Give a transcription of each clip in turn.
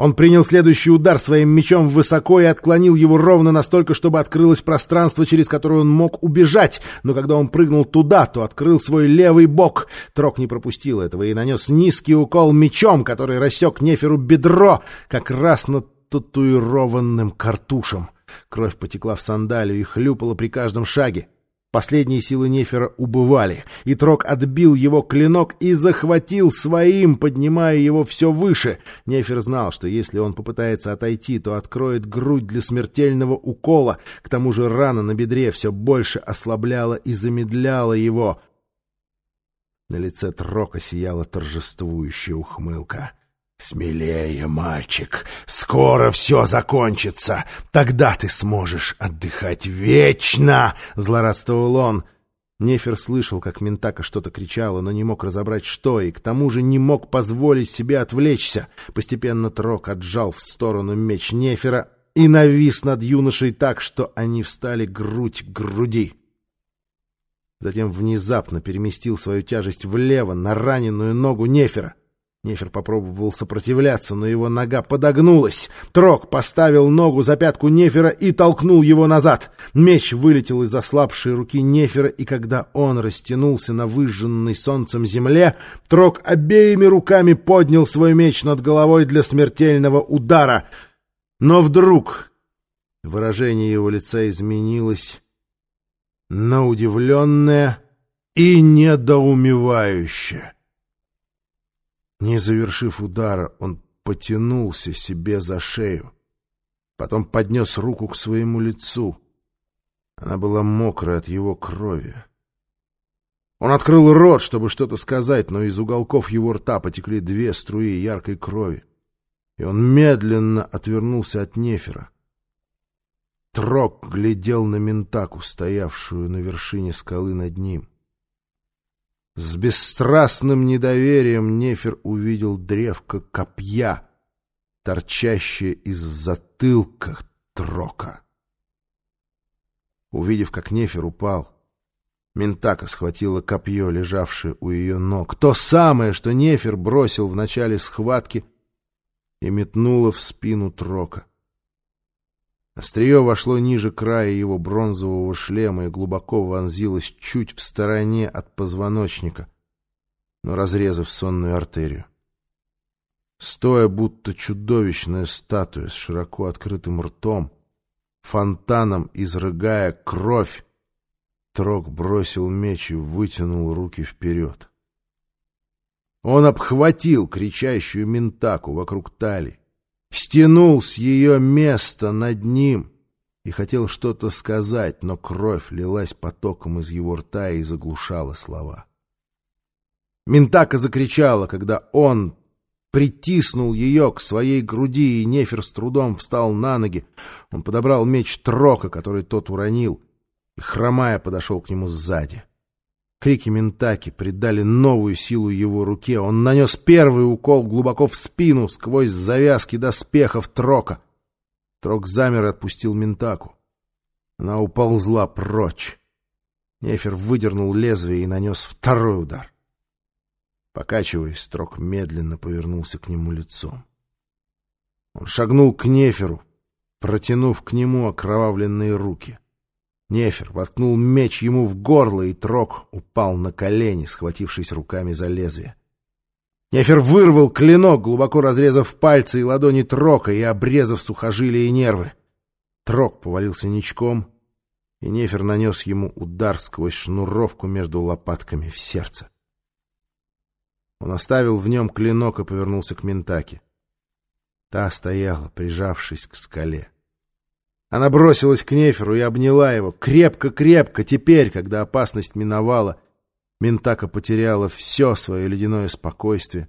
Он принял следующий удар своим мечом высоко и отклонил его ровно настолько, чтобы открылось пространство, через которое он мог убежать. Но когда он прыгнул туда, то открыл свой левый бок. Трок не пропустил этого и нанес низкий укол мечом, который рассек Неферу бедро, как раз над татуированным картушем. Кровь потекла в сандалию и хлюпала при каждом шаге. Последние силы Нефера убывали, и Трок отбил его клинок и захватил своим, поднимая его все выше. Нефер знал, что если он попытается отойти, то откроет грудь для смертельного укола. К тому же рана на бедре все больше ослабляла и замедляла его. На лице Трока сияла торжествующая ухмылка. «Смелее, мальчик, скоро все закончится. Тогда ты сможешь отдыхать вечно!» — злорадствовал он. Нефер слышал, как Ментака что-то кричала, но не мог разобрать, что, и к тому же не мог позволить себе отвлечься. Постепенно Трок отжал в сторону меч Нефера и навис над юношей так, что они встали грудь к груди. Затем внезапно переместил свою тяжесть влево на раненую ногу Нефера. Нефер попробовал сопротивляться, но его нога подогнулась. Трок поставил ногу за пятку Нефера и толкнул его назад. Меч вылетел из ослабшей руки Нефера, и когда он растянулся на выжженной солнцем земле, Трок обеими руками поднял свой меч над головой для смертельного удара. Но вдруг выражение его лица изменилось на удивленное и недоумевающее. Не завершив удара, он потянулся себе за шею. Потом поднес руку к своему лицу. Она была мокрая от его крови. Он открыл рот, чтобы что-то сказать, но из уголков его рта потекли две струи яркой крови. И он медленно отвернулся от Нефера. Трок глядел на Ментаку, стоявшую на вершине скалы над ним. С бесстрастным недоверием Нефер увидел древко копья, торчащее из затылка трока. Увидев, как Нефер упал, Ментака схватила копье, лежавшее у ее ног, то самое, что Нефер бросил в начале схватки и метнула в спину трока. Острие вошло ниже края его бронзового шлема и глубоко вонзилось чуть в стороне от позвоночника, но разрезав сонную артерию. Стоя, будто чудовищная статуя с широко открытым ртом, фонтаном изрыгая кровь, Трог бросил меч и вытянул руки вперед. Он обхватил кричащую Ментаку вокруг талии, стянул с ее места над ним и хотел что-то сказать, но кровь лилась потоком из его рта и заглушала слова. Ментака закричала, когда он притиснул ее к своей груди, и Нефер с трудом встал на ноги. Он подобрал меч Трока, который тот уронил, и, хромая, подошел к нему сзади. Крики Ментаки придали новую силу его руке. Он нанес первый укол глубоко в спину, сквозь завязки доспехов Трока. Трок замер и отпустил Ментаку. Она уползла прочь. Нефер выдернул лезвие и нанес второй удар. Покачиваясь, Трок медленно повернулся к нему лицом. Он шагнул к Неферу, протянув к нему окровавленные руки — Нефер воткнул меч ему в горло, и Трок упал на колени, схватившись руками за лезвие. Нефер вырвал клинок, глубоко разрезав пальцы и ладони Трока и обрезав сухожилия и нервы. Трок повалился ничком, и Нефер нанес ему удар сквозь шнуровку между лопатками в сердце. Он оставил в нем клинок и повернулся к Ментаке. Та стояла, прижавшись к скале. Она бросилась к Неферу и обняла его. Крепко-крепко, теперь, когда опасность миновала, Ментака потеряла все свое ледяное спокойствие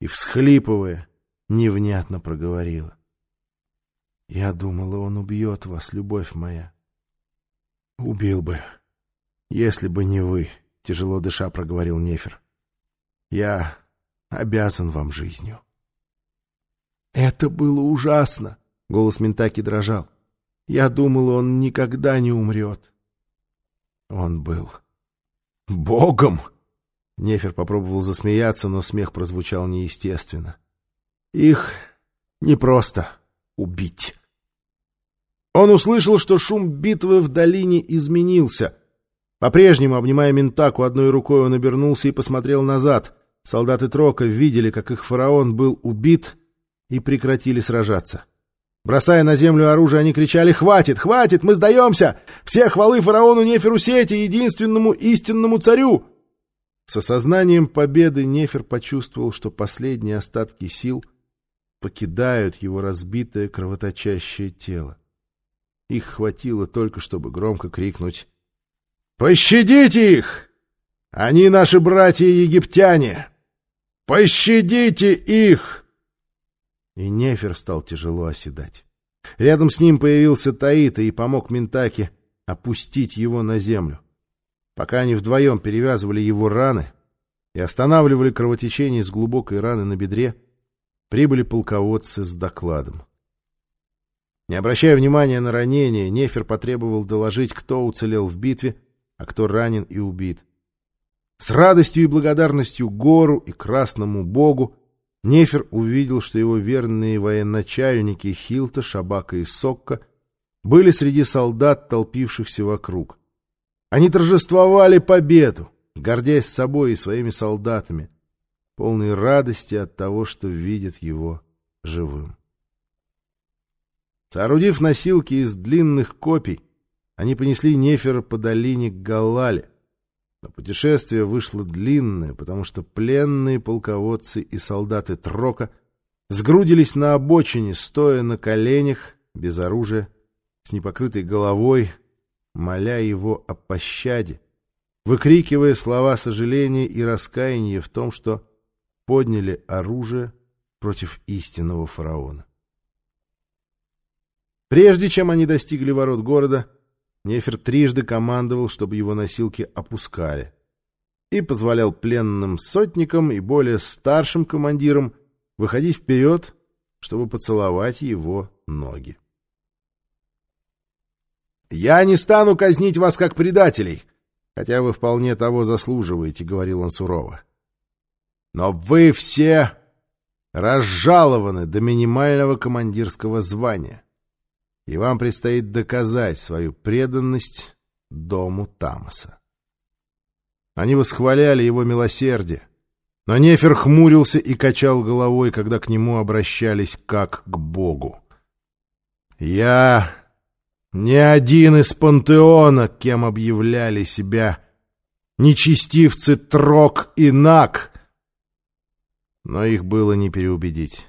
и, всхлипывая, невнятно проговорила. «Я думала, он убьет вас, любовь моя». «Убил бы, если бы не вы», — тяжело дыша проговорил Нефер. «Я обязан вам жизнью». «Это было ужасно!» — голос Ментаки дрожал. Я думал, он никогда не умрет. Он был богом. Нефер попробовал засмеяться, но смех прозвучал неестественно. Их не просто убить. Он услышал, что шум битвы в долине изменился. По-прежнему, обнимая Ментаку одной рукой, он обернулся и посмотрел назад. Солдаты Трока видели, как их фараон был убит, и прекратили сражаться. Бросая на землю оружие, они кричали «Хватит! Хватит! Мы сдаемся! Все хвалы фараону Неферусете, единственному истинному царю!» С осознанием победы Нефер почувствовал, что последние остатки сил покидают его разбитое кровоточащее тело. Их хватило только, чтобы громко крикнуть «Пощадите их! Они наши братья-египтяне! Пощадите их!» И Нефер стал тяжело оседать. Рядом с ним появился Таита и помог Ментаке опустить его на землю. Пока они вдвоем перевязывали его раны и останавливали кровотечение из глубокой раны на бедре, прибыли полководцы с докладом. Не обращая внимания на ранение, Нефер потребовал доложить, кто уцелел в битве, а кто ранен и убит. С радостью и благодарностью Гору и Красному Богу Нефер увидел, что его верные военачальники Хилта, Шабака и Сокка были среди солдат, толпившихся вокруг. Они торжествовали победу, гордясь собой и своими солдатами, полной радости от того, что видят его живым. Соорудив носилки из длинных копий, они понесли Нефера по долине к Галале. Но путешествие вышло длинное, потому что пленные полководцы и солдаты Трока сгрудились на обочине, стоя на коленях, без оружия, с непокрытой головой, моля его о пощаде, выкрикивая слова сожаления и раскаяния в том, что подняли оружие против истинного фараона. Прежде чем они достигли ворот города, Нефер трижды командовал, чтобы его носилки опускали, и позволял пленным сотникам и более старшим командирам выходить вперед, чтобы поцеловать его ноги. «Я не стану казнить вас как предателей, хотя вы вполне того заслуживаете», — говорил он сурово. «Но вы все разжалованы до минимального командирского звания, и вам предстоит доказать свою преданность дому Тамаса». Они восхваляли его милосердие, но Нефер хмурился и качал головой, когда к нему обращались как к Богу. «Я ни один из пантеона, кем объявляли себя нечестивцы Трок и Нак. Но их было не переубедить.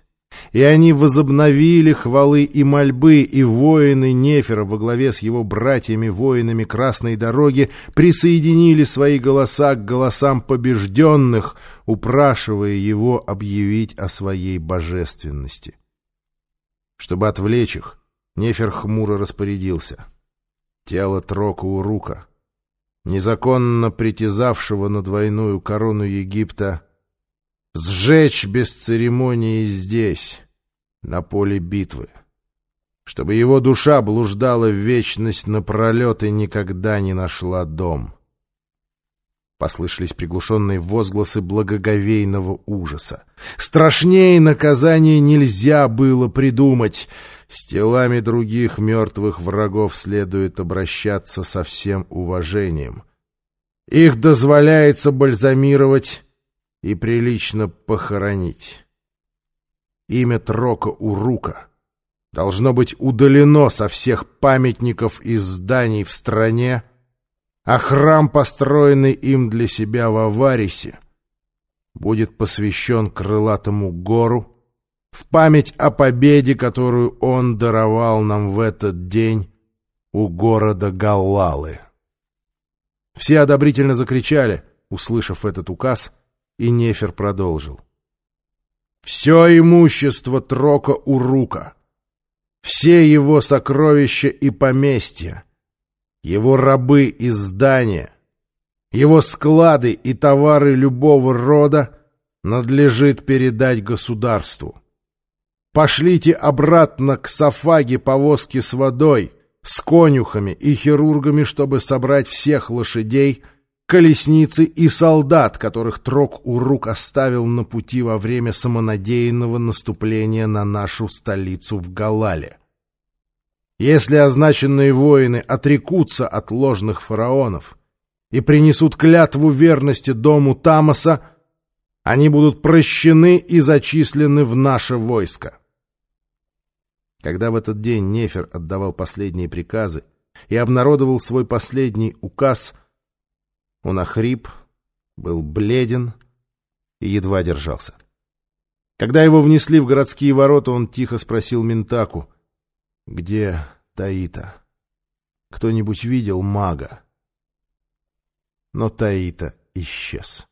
И они возобновили хвалы и мольбы, и воины Нефера во главе с его братьями-воинами Красной Дороги присоединили свои голоса к голосам побежденных, упрашивая его объявить о своей божественности. Чтобы отвлечь их, Нефер хмуро распорядился. Тело Трока Урука, незаконно притязавшего на двойную корону Египта, сжечь без церемонии здесь, на поле битвы, чтобы его душа блуждала в вечность напролет и никогда не нашла дом. Послышались приглушенные возгласы благоговейного ужаса. Страшнее наказания нельзя было придумать — с телами других мертвых врагов следует обращаться со всем уважением. Их дозволяется бальзамировать и прилично похоронить. Имя Трока Урука должно быть удалено со всех памятников и зданий в стране, а храм, построенный им для себя в Аварисе, будет посвящен крылатому гору, в память о победе, которую он даровал нам в этот день у города Галлалы. Все одобрительно закричали, услышав этот указ, и Нефер продолжил. «Все имущество Трока Урука, все его сокровища и поместья, его рабы и здания, его склады и товары любого рода надлежит передать государству». Пошлите обратно к Сафаге повозки с водой, с конюхами и хирургами, чтобы собрать всех лошадей, колесницы и солдат, которых Трок Урук оставил на пути во время самонадеянного наступления на нашу столицу в Галале. Если означенные воины отрекутся от ложных фараонов и принесут клятву верности дому Тамаса, они будут прощены и зачислены в наше войско. Когда в этот день Нефер отдавал последние приказы и обнародовал свой последний указ, он охрип, был бледен и едва держался. Когда его внесли в городские ворота, он тихо спросил Ментаку, где Таита. Кто-нибудь видел мага? Но Таита исчез.